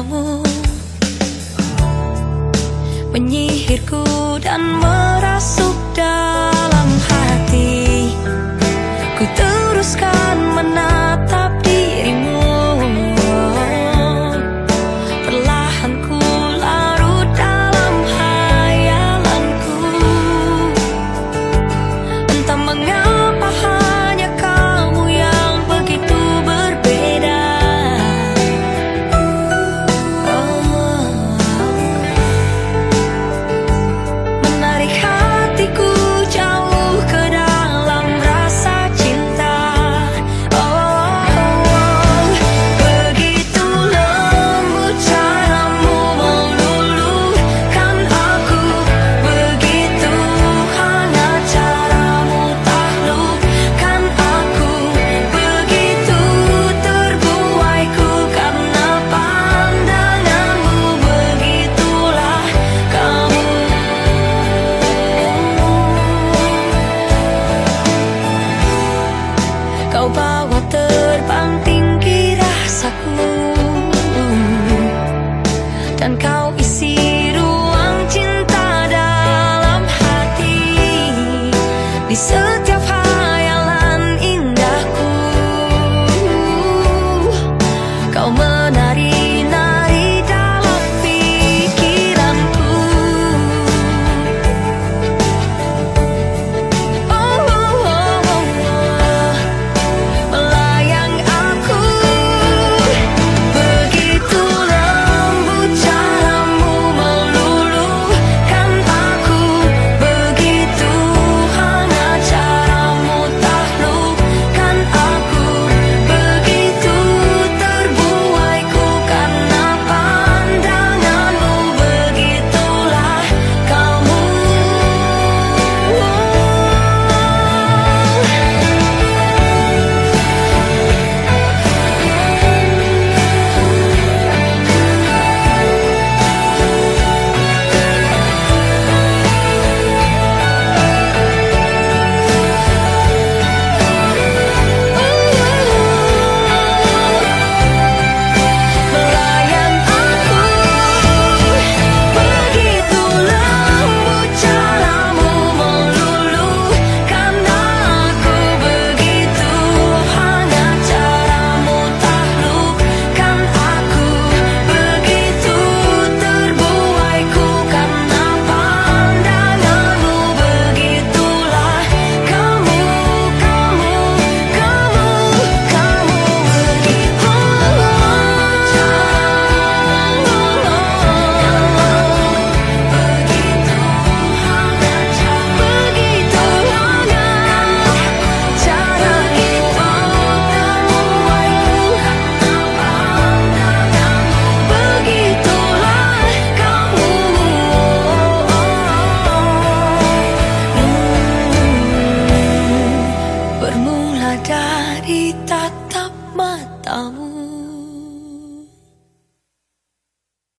kamu. Menyihirku dan merasuk dalam hati. dari tatap matamu